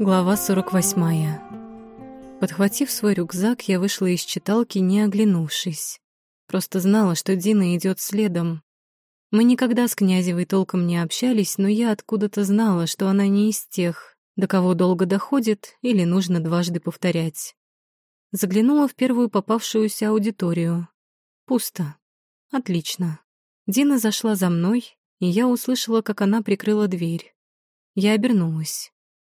Глава 48. Подхватив свой рюкзак, я вышла из читалки, не оглянувшись. Просто знала, что Дина идет следом. Мы никогда с Князевой толком не общались, но я откуда-то знала, что она не из тех, до кого долго доходит или нужно дважды повторять. Заглянула в первую попавшуюся аудиторию. Пусто. Отлично. Дина зашла за мной, и я услышала, как она прикрыла дверь. Я обернулась.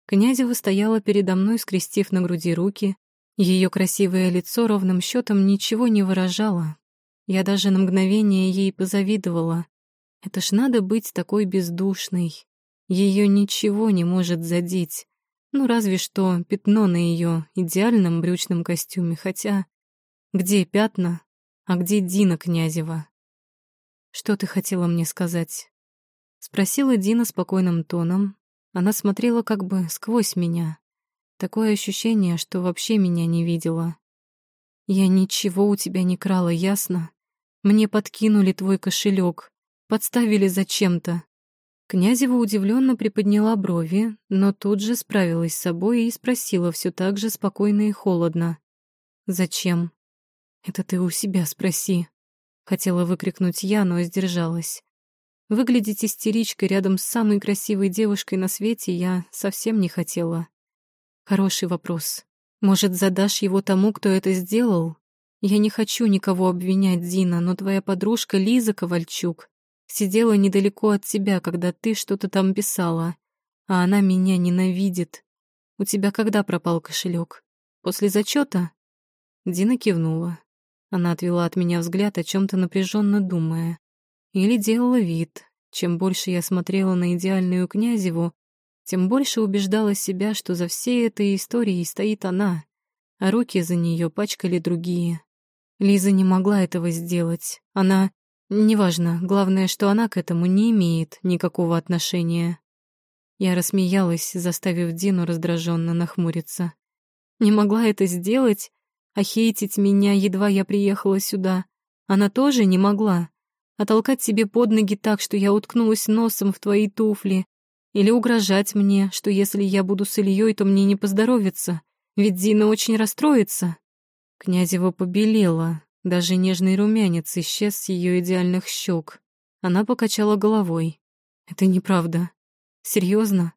Князева стояла передо мной, скрестив на груди руки. Ее красивое лицо ровным счетом ничего не выражало. Я даже на мгновение ей позавидовала. Это ж надо быть такой бездушной. Ее ничего не может задеть. Ну, разве что пятно на ее идеальном брючном костюме, хотя... Где пятна, а где Дина Князева? «Что ты хотела мне сказать?» Спросила Дина спокойным тоном, она смотрела как бы сквозь меня. Такое ощущение, что вообще меня не видела. «Я ничего у тебя не крала, ясно? Мне подкинули твой кошелек, подставили зачем-то». Князева удивленно приподняла брови, но тут же справилась с собой и спросила все так же спокойно и холодно. «Зачем?» «Это ты у себя спроси», — хотела выкрикнуть я, но сдержалась. Выглядеть истеричкой рядом с самой красивой девушкой на свете я совсем не хотела. Хороший вопрос. Может, задашь его тому, кто это сделал? Я не хочу никого обвинять, Дина, но твоя подружка Лиза Ковальчук сидела недалеко от тебя, когда ты что-то там писала, а она меня ненавидит. У тебя когда пропал кошелек? После зачета? Дина кивнула. Она отвела от меня взгляд, о чем то напряженно думая. Или делала вид. Чем больше я смотрела на идеальную Князеву, тем больше убеждала себя, что за всей этой историей стоит она, а руки за нее пачкали другие. Лиза не могла этого сделать. Она... Неважно, главное, что она к этому не имеет никакого отношения. Я рассмеялась, заставив Дину раздраженно нахмуриться. Не могла это сделать, а хейтить меня, едва я приехала сюда. Она тоже не могла а толкать себе под ноги так, что я уткнулась носом в твои туфли, или угрожать мне, что если я буду с Ильей, то мне не поздоровится, ведь Дина очень расстроится. Князева побелела, даже нежный румянец исчез с ее идеальных щек. Она покачала головой. «Это неправда. Серьезно?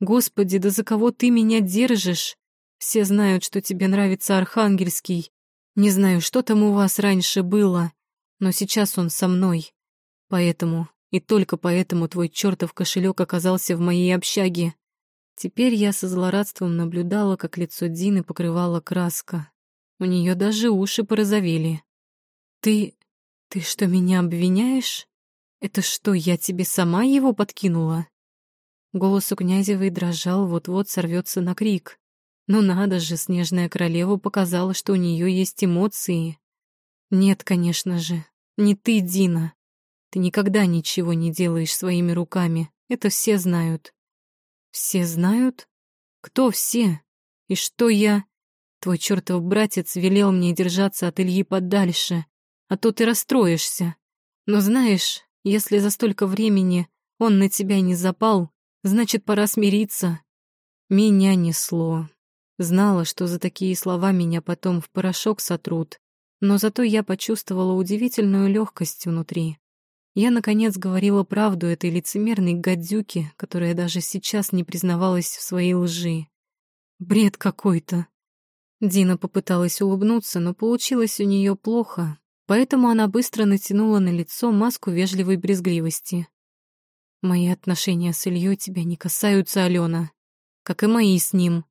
Господи, да за кого ты меня держишь? Все знают, что тебе нравится Архангельский. Не знаю, что там у вас раньше было, но сейчас он со мной. Поэтому, и только поэтому твой чертов кошелек оказался в моей общаге. Теперь я со злорадством наблюдала, как лицо Дины покрывала краска. У нее даже уши порозовели. «Ты... ты что, меня обвиняешь? Это что, я тебе сама его подкинула?» Голос у Князевой дрожал, вот-вот сорвется на крик. Но надо же, снежная королева показала, что у нее есть эмоции. Нет, конечно же, не ты, Дина. Ты никогда ничего не делаешь своими руками. Это все знают. Все знают? Кто все? И что я? Твой чертов братец велел мне держаться от Ильи подальше, а то ты расстроишься. Но знаешь, если за столько времени он на тебя не запал, значит, пора смириться. Меня несло. Знала, что за такие слова меня потом в порошок сотрут, но зато я почувствовала удивительную легкость внутри. Я, наконец, говорила правду этой лицемерной гадюке, которая даже сейчас не признавалась в своей лжи. Бред какой-то. Дина попыталась улыбнуться, но получилось у нее плохо, поэтому она быстро натянула на лицо маску вежливой брезгливости. «Мои отношения с Ильей тебя не касаются, Алена, как и мои с ним».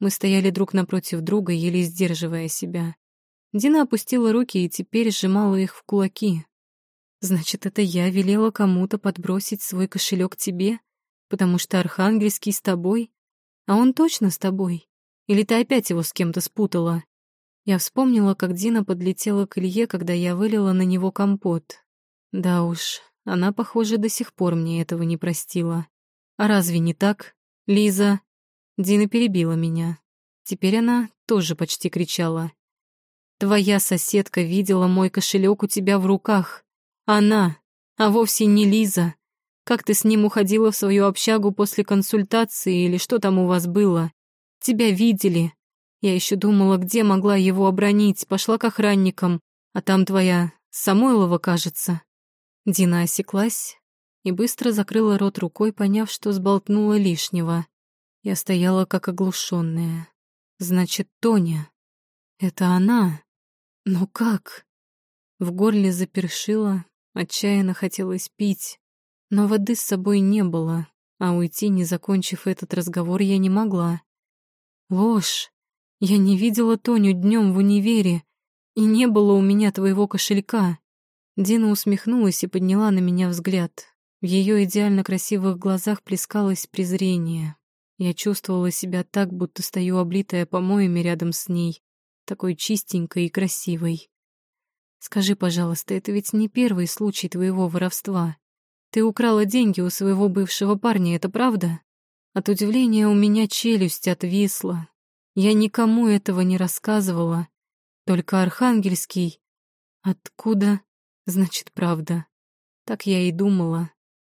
Мы стояли друг напротив друга, еле сдерживая себя. Дина опустила руки и теперь сжимала их в кулаки. «Значит, это я велела кому-то подбросить свой кошелек тебе, потому что Архангельский с тобой? А он точно с тобой? Или ты опять его с кем-то спутала?» Я вспомнила, как Дина подлетела к Илье, когда я вылила на него компот. Да уж, она, похоже, до сих пор мне этого не простила. А разве не так, Лиза? Дина перебила меня. Теперь она тоже почти кричала. Твоя соседка видела мой кошелек у тебя в руках. Она, а вовсе не Лиза. Как ты с ним уходила в свою общагу после консультации или что там у вас было? Тебя видели. Я еще думала, где могла его обронить, пошла к охранникам, а там твоя Самойлова, кажется». Дина осеклась и быстро закрыла рот рукой, поняв, что сболтнула лишнего. Я стояла как оглушенная. Значит, Тоня. Это она. Но как? В горле запершило, отчаянно хотелось пить, но воды с собой не было, а уйти, не закончив этот разговор, я не могла. Ложь. Я не видела Тоню днем в универе, и не было у меня твоего кошелька. Дина усмехнулась и подняла на меня взгляд. В ее идеально красивых глазах плескалось презрение. Я чувствовала себя так, будто стою облитая помоями рядом с ней, такой чистенькой и красивой. Скажи, пожалуйста, это ведь не первый случай твоего воровства. Ты украла деньги у своего бывшего парня, это правда? От удивления у меня челюсть отвисла. Я никому этого не рассказывала. Только Архангельский. Откуда? Значит, правда. Так я и думала.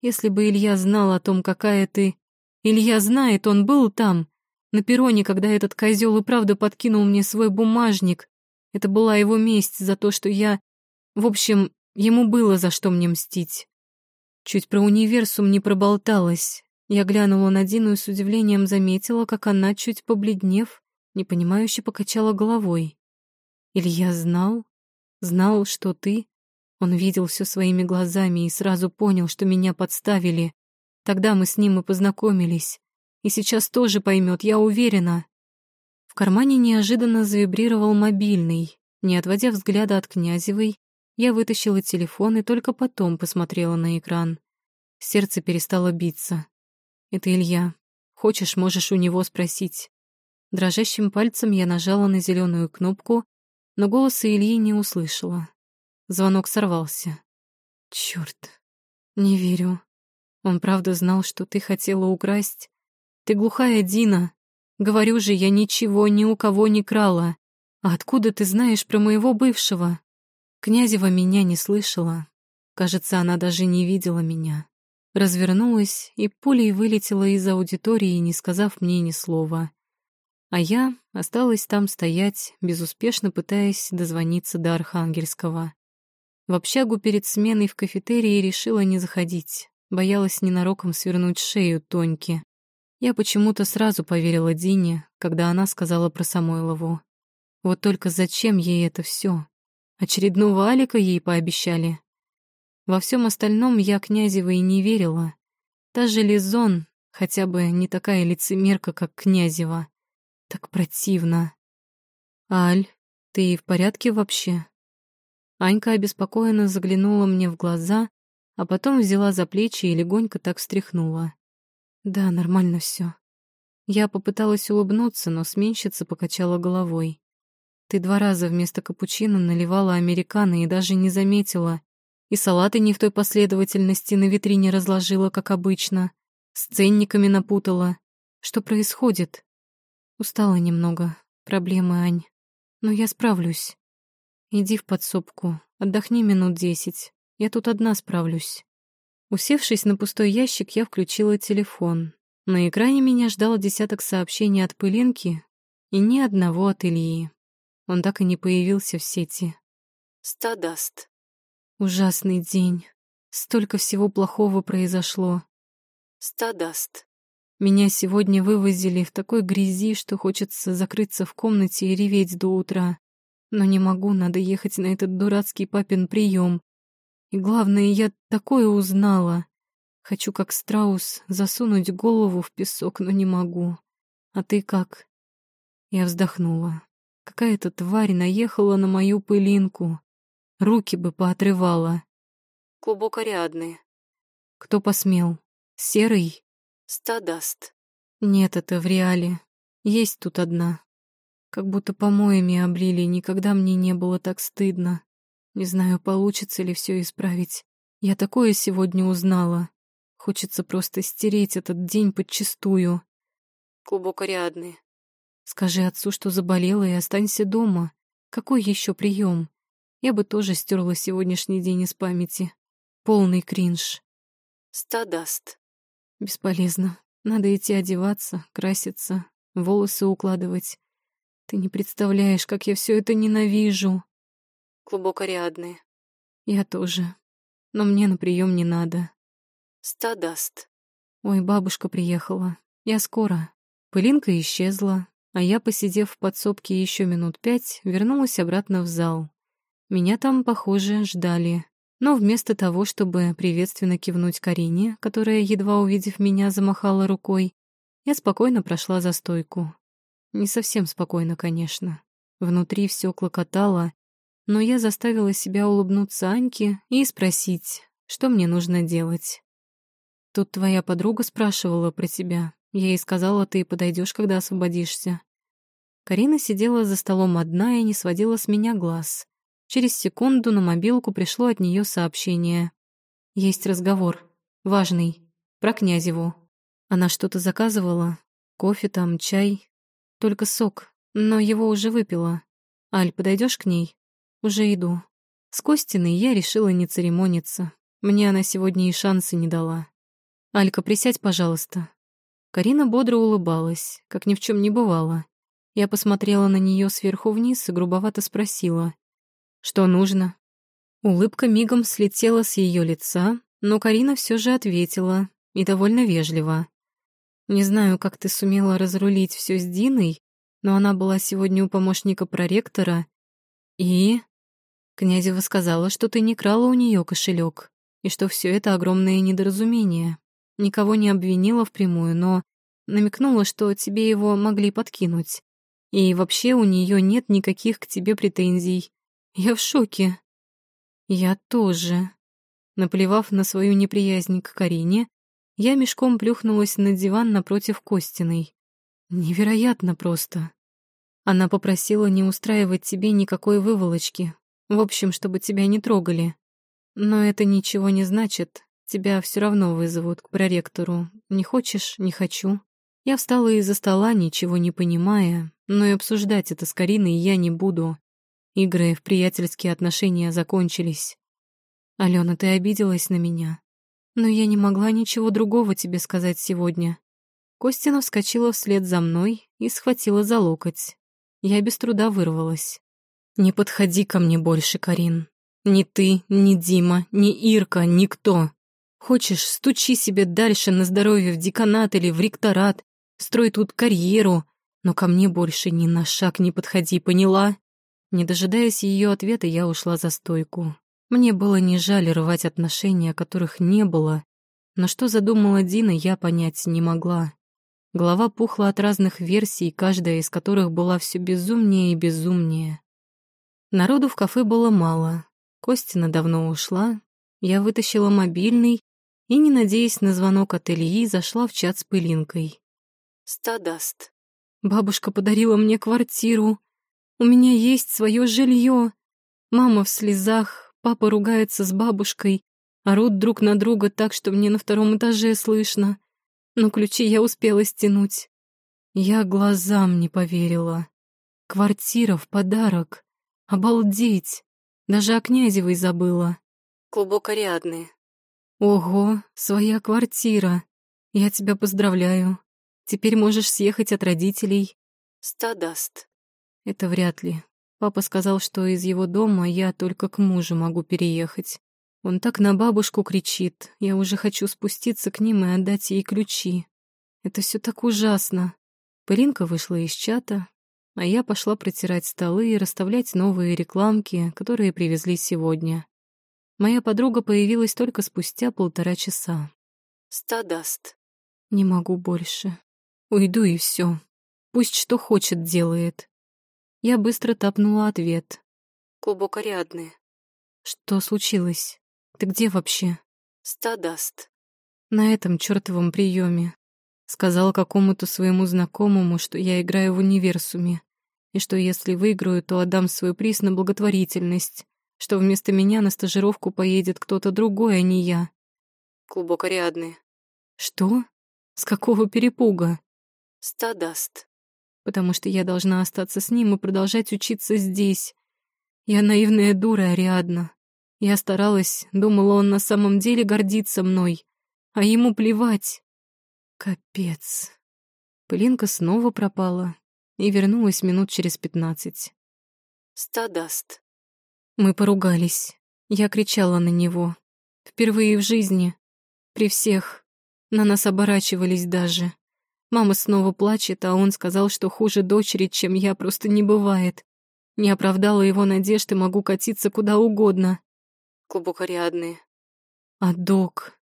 Если бы Илья знал о том, какая ты... Илья знает, он был там, на перроне, когда этот козел и правда подкинул мне свой бумажник. Это была его месть за то, что я... В общем, ему было за что мне мстить. Чуть про универсум не проболталась. Я глянула на Дину и с удивлением заметила, как она, чуть побледнев, непонимающе покачала головой. «Илья знал? Знал, что ты?» Он видел все своими глазами и сразу понял, что меня подставили. Тогда мы с ним и познакомились. И сейчас тоже поймет, я уверена. В кармане неожиданно завибрировал мобильный. Не отводя взгляда от Князевой, я вытащила телефон и только потом посмотрела на экран. Сердце перестало биться. «Это Илья. Хочешь, можешь у него спросить». Дрожащим пальцем я нажала на зеленую кнопку, но голоса Ильи не услышала. Звонок сорвался. Черт, не верю. Он правда знал, что ты хотела украсть? Ты глухая, Дина. Говорю же, я ничего ни у кого не крала. А откуда ты знаешь про моего бывшего? Князева меня не слышала. Кажется, она даже не видела меня. Развернулась и пулей вылетела из аудитории, не сказав мне ни слова. А я осталась там стоять, безуспешно пытаясь дозвониться до Архангельского. В общагу перед сменой в кафетерии решила не заходить. Боялась ненароком свернуть шею Тоньки. Я почему-то сразу поверила Дине, когда она сказала про Самойлову. Вот только зачем ей это все? Очередного Алика ей пообещали. Во всем остальном я Князевой не верила. Та же Лизон, хотя бы не такая лицемерка, как Князева. Так противно. «Аль, ты в порядке вообще?» Анька обеспокоенно заглянула мне в глаза, а потом взяла за плечи и легонько так встряхнула. Да, нормально все. Я попыталась улыбнуться, но сменщица покачала головой. Ты два раза вместо капучино наливала американо и даже не заметила. И салаты не в той последовательности на витрине разложила, как обычно. С ценниками напутала. Что происходит? Устала немного. Проблемы, Ань. Но я справлюсь. Иди в подсобку. Отдохни минут десять. Я тут одна справлюсь. Усевшись на пустой ящик, я включила телефон. На экране меня ждал десяток сообщений от Пылинки и ни одного от Ильи. Он так и не появился в сети. Стадаст. Ужасный день. Столько всего плохого произошло. Стадаст. Меня сегодня вывозили в такой грязи, что хочется закрыться в комнате и реветь до утра. Но не могу, надо ехать на этот дурацкий папин прием. И главное, я такое узнала. Хочу, как страус, засунуть голову в песок, но не могу. А ты как? Я вздохнула. Какая-то тварь наехала на мою пылинку. Руки бы поотрывала. Клубокорядные. Кто посмел? Серый? Стадаст. Нет, это в реале. Есть тут одна. Как будто помоями облили, никогда мне не было так стыдно. Не знаю, получится ли все исправить. Я такое сегодня узнала. Хочется просто стереть этот день подчистую. Глубокорядный. Скажи отцу, что заболела, и останься дома. Какой еще прием? Я бы тоже стерла сегодняшний день из памяти. Полный кринж. Стадаст. Бесполезно. Надо идти одеваться, краситься, волосы укладывать. Ты не представляешь, как я все это ненавижу. Клубок Ариадны. Я тоже. Но мне на прием не надо. Стадаст. Ой, бабушка приехала. Я скоро. Пылинка исчезла, а я, посидев в подсобке еще минут пять, вернулась обратно в зал. Меня там, похоже, ждали. Но вместо того, чтобы приветственно кивнуть Карине, которая, едва увидев меня, замахала рукой, я спокойно прошла за стойку. Не совсем спокойно, конечно. Внутри все клокотало, но я заставила себя улыбнуться Аньке и спросить, что мне нужно делать. Тут твоя подруга спрашивала про тебя. Я ей сказала, ты подойдешь, когда освободишься. Карина сидела за столом одна и не сводила с меня глаз. Через секунду на мобилку пришло от нее сообщение. «Есть разговор. Важный. Про Князеву. Она что-то заказывала. Кофе там, чай. Только сок. Но его уже выпила. Аль, подойдешь к ней? Уже иду. С Костиной я решила не церемониться. Мне она сегодня и шансы не дала. «Алька, присядь, пожалуйста». Карина бодро улыбалась, как ни в чем не бывало. Я посмотрела на нее сверху вниз и грубовато спросила. Что нужно? Улыбка мигом слетела с ее лица, но Карина все же ответила, и довольно вежливо. «Не знаю, как ты сумела разрулить все с Диной, но она была сегодня у помощника проректора, и...» Князева сказала, что ты не крала у нее кошелек, и что все это огромное недоразумение. Никого не обвинила впрямую, но намекнула, что тебе его могли подкинуть. И вообще у нее нет никаких к тебе претензий. Я в шоке. Я тоже. Наплевав на свою неприязнь к Карине, я мешком плюхнулась на диван напротив Костиной. Невероятно просто. Она попросила не устраивать тебе никакой выволочки. В общем, чтобы тебя не трогали. Но это ничего не значит. Тебя все равно вызовут к проректору. Не хочешь — не хочу. Я встала из-за стола, ничего не понимая, но и обсуждать это с Кариной я не буду. Игры в приятельские отношения закончились. Алена, ты обиделась на меня. Но я не могла ничего другого тебе сказать сегодня. Костина вскочила вслед за мной и схватила за локоть. Я без труда вырвалась. «Не подходи ко мне больше, Карин. Ни ты, ни Дима, ни Ирка, никто. Хочешь, стучи себе дальше на здоровье в деканат или в ректорат, строй тут карьеру, но ко мне больше ни на шаг не подходи, поняла?» Не дожидаясь ее ответа, я ушла за стойку. Мне было не жаль рвать отношения, которых не было, но что задумала Дина, я понять не могла. Голова пухла от разных версий, каждая из которых была все безумнее и безумнее. Народу в кафе было мало. Костина давно ушла. Я вытащила мобильный и, не надеясь на звонок от Ильи, зашла в чат с пылинкой. «Стадаст. Бабушка подарила мне квартиру. У меня есть свое жилье. Мама в слезах, папа ругается с бабушкой, орут друг на друга так, что мне на втором этаже слышно. Но ключи я успела стянуть. Я глазам не поверила. Квартира в подарок. Обалдеть! Даже о Князевой забыла. Клубок Ариадны. Ого, своя квартира. Я тебя поздравляю. Теперь можешь съехать от родителей. Стадаст. Это вряд ли. Папа сказал, что из его дома я только к мужу могу переехать. Он так на бабушку кричит. Я уже хочу спуститься к ним и отдать ей ключи. Это все так ужасно. Пылинка вышла из чата, а я пошла протирать столы и расставлять новые рекламки, которые привезли сегодня. Моя подруга появилась только спустя полтора часа. Стадаст. Не могу больше. Уйду и все. Пусть что хочет делает. Я быстро тапнула ответ. Клубок Ариадны. Что случилось? Ты где вообще? Стадаст. На этом чертовом приеме. Сказала какому-то своему знакомому, что я играю в универсуме, и что если выиграю, то отдам свой приз на благотворительность, что вместо меня на стажировку поедет кто-то другой, а не я. Клубок Ариадны. Что? С какого перепуга? Стадаст потому что я должна остаться с ним и продолжать учиться здесь. Я наивная дура, Ариадна. Я старалась, думала, он на самом деле гордится мной. а ему плевать. Капец. Пылинка снова пропала и вернулась минут через пятнадцать. Стадаст. Мы поругались. Я кричала на него. Впервые в жизни. При всех. На нас оборачивались даже. Мама снова плачет, а он сказал, что хуже дочери, чем я, просто не бывает. Не оправдала его надежды, могу катиться куда угодно. Клубок Ариадны. А док?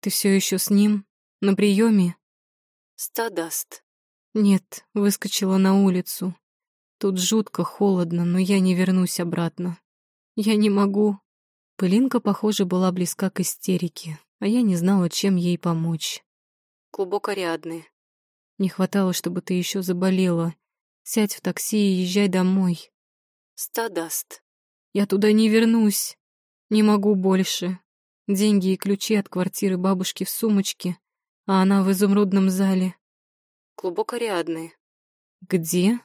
Ты все еще с ним? На приеме? Стадаст. Нет, выскочила на улицу. Тут жутко холодно, но я не вернусь обратно. Я не могу. Пылинка, похоже, была близка к истерике, а я не знала, чем ей помочь. Клубок Ариадны. Не хватало, чтобы ты еще заболела. Сядь в такси и езжай домой. Стадаст. Я туда не вернусь. Не могу больше. Деньги и ключи от квартиры бабушки в сумочке, а она в изумрудном зале. Клубок Ариадны. Где?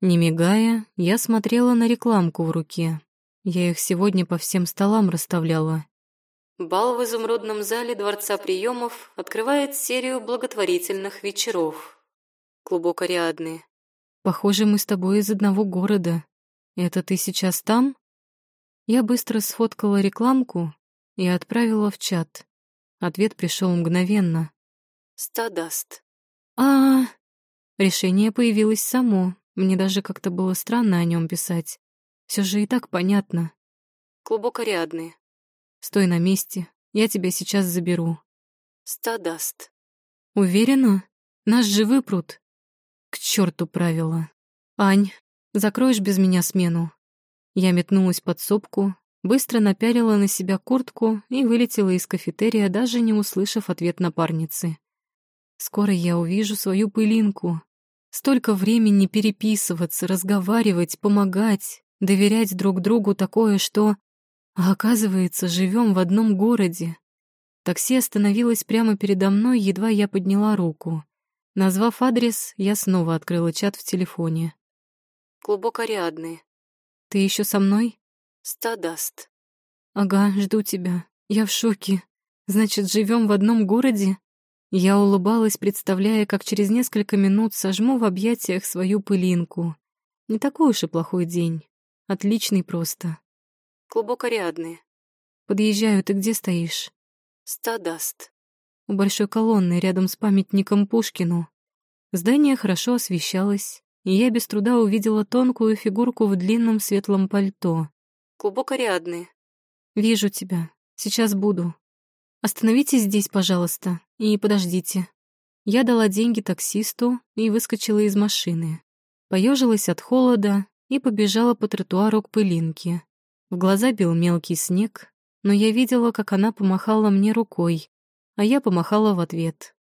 Не мигая, я смотрела на рекламку в руке. Я их сегодня по всем столам расставляла. Бал в изумрудном зале Дворца приемов открывает серию благотворительных вечеров. Клубок Ариадны. Похоже, мы с тобой из одного города. Это ты сейчас там? Я быстро сфоткала рекламку и отправила в чат. Ответ пришел мгновенно. Стадаст. А, Решение появилось само. Мне даже как-то было странно о нем писать. Все же и так понятно. Клубок Ариадны. Стой на месте. Я тебя сейчас заберу. Стадаст. Уверена? Нас же выпрут. К черту правила. Ань, закроешь без меня смену? Я метнулась под сопку, быстро напялила на себя куртку и вылетела из кафетерия, даже не услышав ответ напарницы. Скоро я увижу свою пылинку. Столько времени переписываться, разговаривать, помогать, доверять друг другу такое, что... А оказывается, живем в одном городе. Такси остановилось прямо передо мной, едва я подняла руку. Назвав адрес, я снова открыла чат в телефоне. «Клубок Ариадны. Ты еще со мной?» «Стадаст». «Ага, жду тебя. Я в шоке. Значит, живем в одном городе?» Я улыбалась, представляя, как через несколько минут сожму в объятиях свою пылинку. Не такой уж и плохой день. Отличный просто. Клубок Ариадны. Подъезжаю, ты где стоишь? Стадаст. У большой колонны рядом с памятником Пушкину. Здание хорошо освещалось, и я без труда увидела тонкую фигурку в длинном светлом пальто. Клубок Ариадны. Вижу тебя. Сейчас буду. Остановитесь здесь, пожалуйста, и подождите. Я дала деньги таксисту и выскочила из машины. Поежилась от холода и побежала по тротуару к пылинке. В глаза бил мелкий снег, но я видела, как она помахала мне рукой, а я помахала в ответ.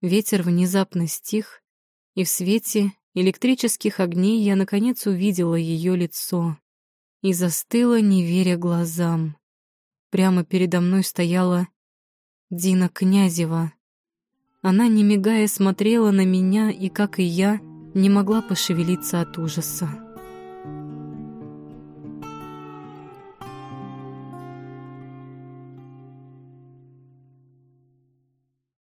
Ветер внезапно стих, и в свете электрических огней я наконец увидела ее лицо и застыла, не веря глазам. Прямо передо мной стояла Дина Князева. Она, не мигая, смотрела на меня и, как и я, не могла пошевелиться от ужаса.